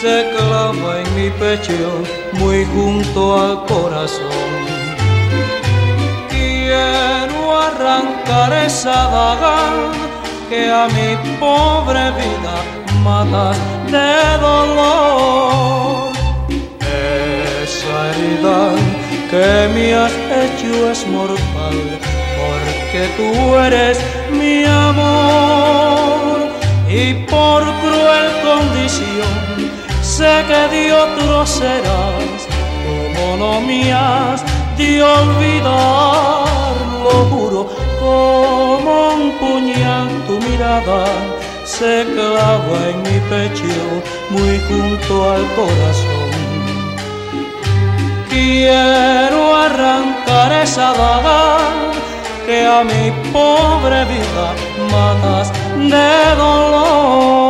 se clava en mi pecho muy junto al corazón. Quiero arrancar esa daga que a mi pobre vida mata de dolor. Esa herida que me has hecho es mortal, porque tú eres mi amor por cruel condición sé que de otro serás, como no me has de olvidar, lo juro, como un puñal tu mirada se clava en mi pecho muy junto al corazón. Quiero arrancar esa daga que a mi pobre vida matas de dolor.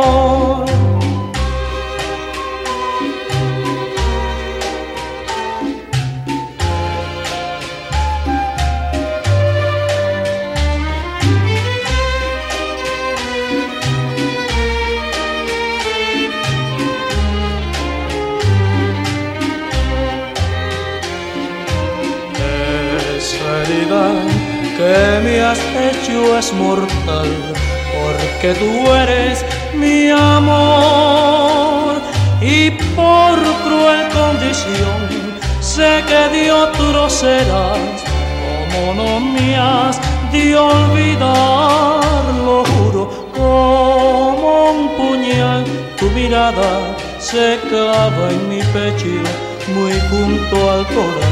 Que me has hecho es mortal, porque tú eres mi amor y por cruel condición sé que de otro serás, como no me has de olvidar, lo juro, como un puñal tu mirada se clava en mi pecho muy junto al corazón.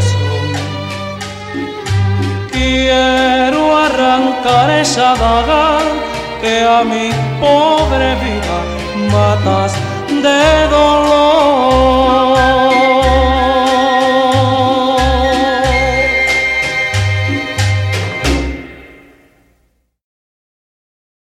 Quiero arrancar esa daga que a mi pobre vida matas de dolor.